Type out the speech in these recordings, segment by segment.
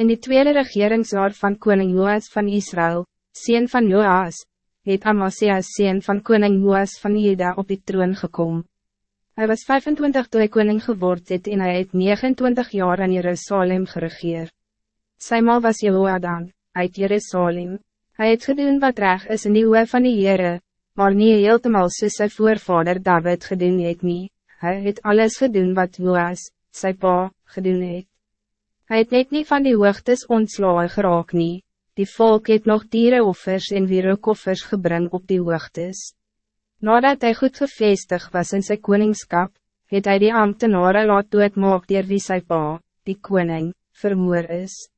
In die tweede regeringsjaar van koning Joas van Israël, sien van Joas, het Amasia sien van koning Joas van Juda op die troon gekomen. Hij was 25 toe hy koning geword het en hy het 29 jaar in Jerusalem geregeer. Sy mal was Jehoadan, uit Jerusalem. Hij het gedoen wat reg is in die oe van die Heere, maar nie heeltemal soos sy voorvader David gedoen het nie. Hy het alles gedoen wat Joas, sy pa, gedoen het. Hij het net niet van die hoogtes ontslaan geraak nie, die volk het nog dierenoffers en wierokoffers gebring op die hoogtes. Nadat hij goed gevestig was in zijn koningskap, het hij die ambtenaren laat doodmaak dier wie sy pa, die koning, vermoor is.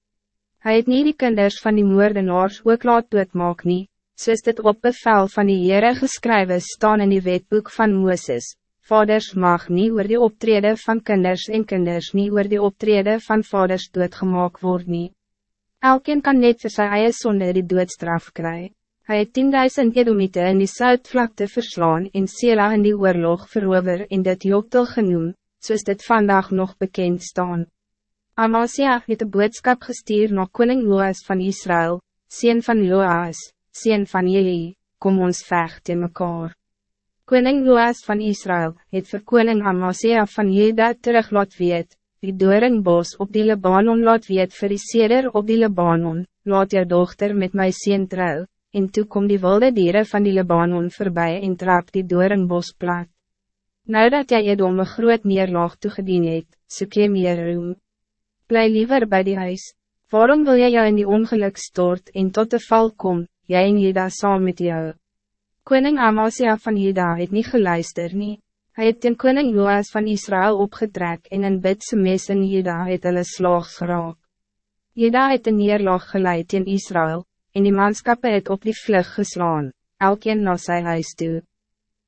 Hij het nie die kinders van die moordenaars ook laat doodmaak nie, soos dit op bevel van die Heere geskrywe staan in die wetboek van Mooses, Vaders mag niet oor die optreden van kinders en kinders niet oor die optreden van vaders doodgemaak word nie. Elkeen kan net vir sy eie sonde die doodstraf kry. Hy het 10.000 edomite in die Zuidvlakte verslaan en Sela in die oorlog verover en dit Joktel genoem, soos dit vandaag nog bekend staan. Amasia het een boodskap gestuur na koning Loas van Israël, sien van Loas, sien van Jehi, kom ons vecht in mekaar. Koning Joas van Israël het vir koning Amasia van Juda terug laat weet, die doringbos op die Libanon laat weet vir die seder op die Libanon, laat jou dochter met my sien trouw, en toe kom die wilde dieren van die Libanon voorbij en trap die doringbos plat. Nou dat jy Edom een groot neerlaag toegedien het, soek jy meer roem. Bly liever bij die huis, waarom wil jy jou in die ongeluk stort en tot de val kom, jy en Juda saam met jou? Koning Amasia van Juda het niet geluister nie. Hy het ten koning Joas van Israël opgetrek en in bidse mes in Juda het hulle slaags geraak. Juda het een neerlaag geleid in Israël, en die manskappe het op die vlug geslaan, elkeen na sy huis toe.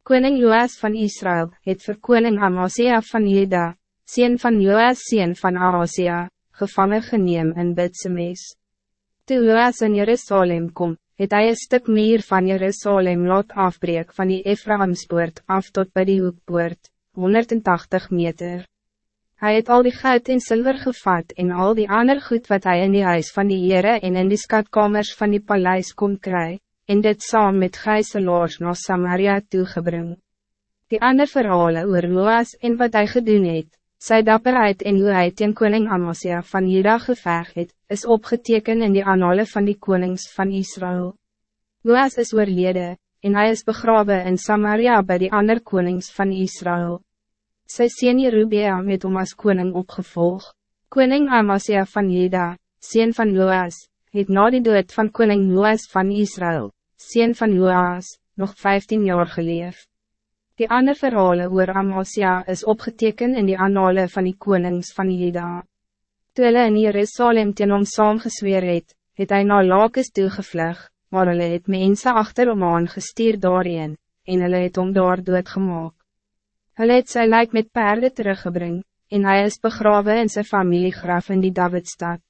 Koning Joas van Israël het vir koning Amasia van Juda, sien van Joas sien van Amasia, gevangen geneem in bidse mes. Toe Joas in Jerusalem komt, het hy een stuk meer van Jerusalem laat afbreek van die Ephraimspoort af tot bij die hoekpoort, 180 meter. Hij het al die goud en zilver gevat en al die ander goed wat hij in die huis van die Heere en in die skatkamers van die paleis kon kry, en dit saam met gijselaars na Samaria toegebring. Die ander verhalen oor Loas en wat hij gedoen het, sy dapperheid en hoe hy teen koning Amasia van Juda geveg het, is opgeteken in die annale van die konings van Israël. Loas is oorlede, en hij is begraven in Samaria bij die ander konings van Israël. Sy sien Jerubeam het om as koning opgevolg. Koning Amasia van Juda, sien van Loas, het na die dood van koning Loas van Israël, sien van Loas, nog 15 jaar geleefd. Die ander verhalen oor Amasia is opgeteken in die annale van die konings van Juda. Toe hulle in Jerusalem teen hom saamgesweer het, het hy na Lakes toegevlug, maar hulle het mense achter hom aangestuur daarin, en hulle het hom daar doodgemaak. Hulle het sy lijk met paarden teruggebring, en hij is begraven in zijn familiegraf in die Davidstad.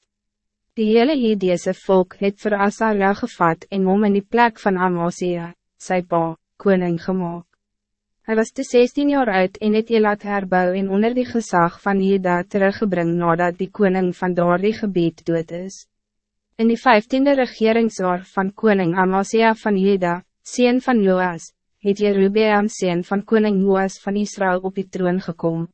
Die hele Hedese volk het vir Asaria gevat en hom in die plek van Amasia, sy pa, koning gemaakt. Hij was de 16 jaar oud en het laat herbou en onder die gezag van Jeda teruggebring nadat die koning van die gebied dood is. In die 15e regeringsjaar van koning Amasia van Jeda, sien van Joas, het Jerubeam sien van koning Joas van Israël op die troon gekomen.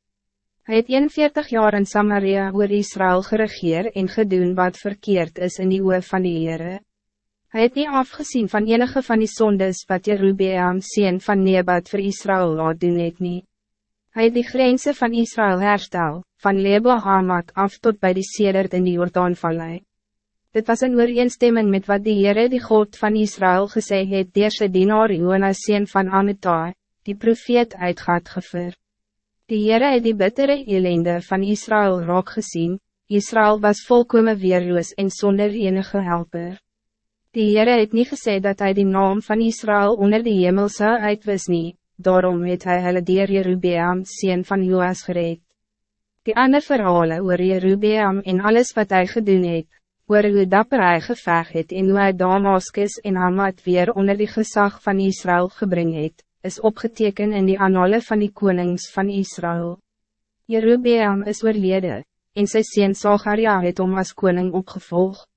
Hij het 41 jaar in Samaria oor Israël geregeer en gedoen wat verkeerd is in die oor van die Heere. Hij het niet afgezien van enige van die zondes wat Jerubeam sien van Nebat voor Israël laat doen het nie. Hy het die grenzen van Israël herstel, van Lebo Hamad af tot bij die Sedert in die Jordaanvallei. Dit was een ooreenstemming met wat die Heere die God van Israël gesê het deur sy dienaar Jonas sien van Amitai, die profeet uitgaat gever. Die Heere het die bittere elende van Israël raak gezien, Israël was volkomen weerloos en zonder enige helper. Die Heere het niet gesê dat hij die naam van Israël onder de hemel zou uitwis nie, daarom het hy hulle dier Jerubeam sien van Joas gereed. Die ander verhalen oor Jerubeam en alles wat hij gedoen het, oor hoe dapper hy geveg het en hoe hy Damaskus en Hamad weer onder die gezag van Israël gebring het, is opgeteken in die annale van die konings van Israël. Jerubeam is oorlede, en sy sien Sagaria het om as koning opgevolgd.